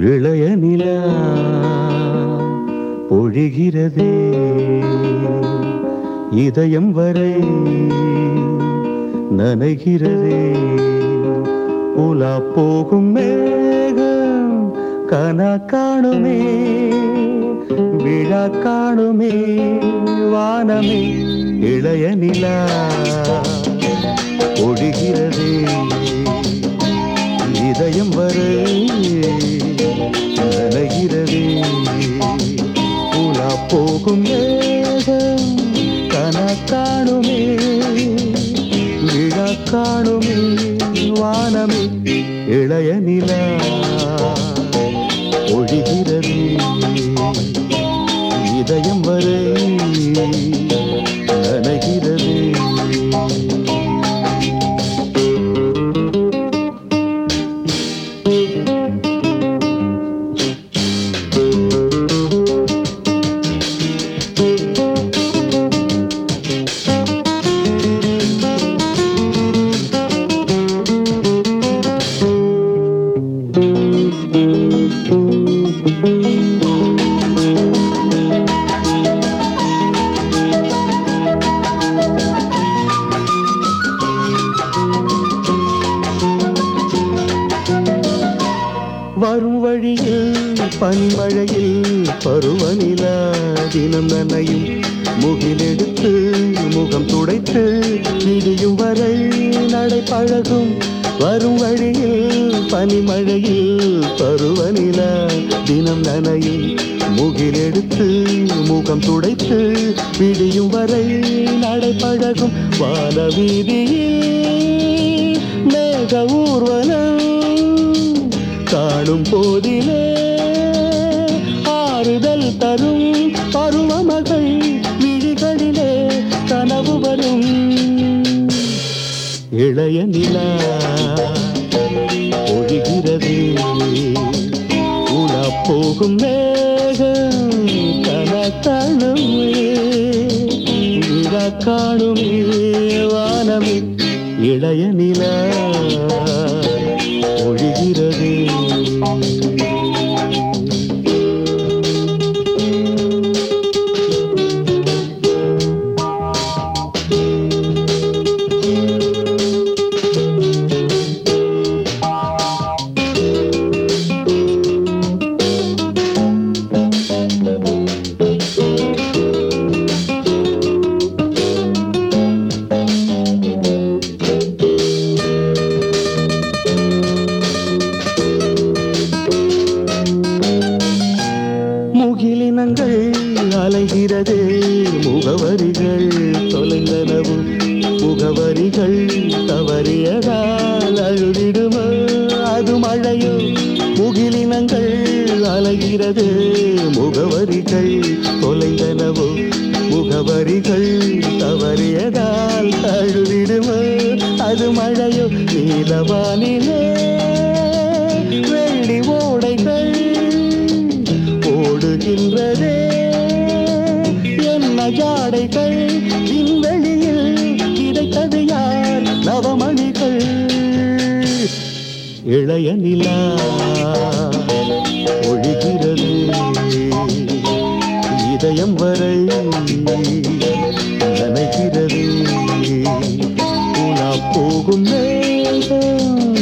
இளைய நிலா பொழிகிறதே. இதயம் வரை நனைகிறதே. உலா போகும் மேகம் கனா காணுமே. விழா காணுமே வானமே. இளைய நிலா மேகம் கன காணுமே விழா காணுமே வானமே இளைய நிலா ஒழிகிறது வரும் வழியில் பனிமழையில் பருவநிலா தினம் நனையும் முகிலெடுத்து முகம் துடைத்து விடியும் வரை நடை பழகும் வரும் வழியில் பனிமழையில் பருவநிலா தினம் நனையும் முகிலெடுத்து முகம் துடைத்து விடியும் வரை நடை பழகும் வான வீதியில் போதிலே ஆறுதல் தரும் பருவமகள் விழிகளிலே கனவு வரும். இளைய நிலா ஒழிகிறது. உலா போகும் மேகம் கனத்தாழுமே விழா காணுமே வானமே. இளைய நிலா ஒழிகிறது. தொலைகிறது முகவரிகள் தொலைந்தனவும். முகவரிகள் தவறியதால் அழுதிடுமோ? அது மழையோ முகிலினங்கள் அலைகிறது. முகவரிகள் தொலைந்தனவோ முகவரிகள் தவறியதால் அழுதிடுமோ? அது மழையோ நீலவானிலே நவமணிகள் இளைய நிலா ஒழிகிறது. இதயம் வரை நினைக்கிறது உலா போகும் நேரம்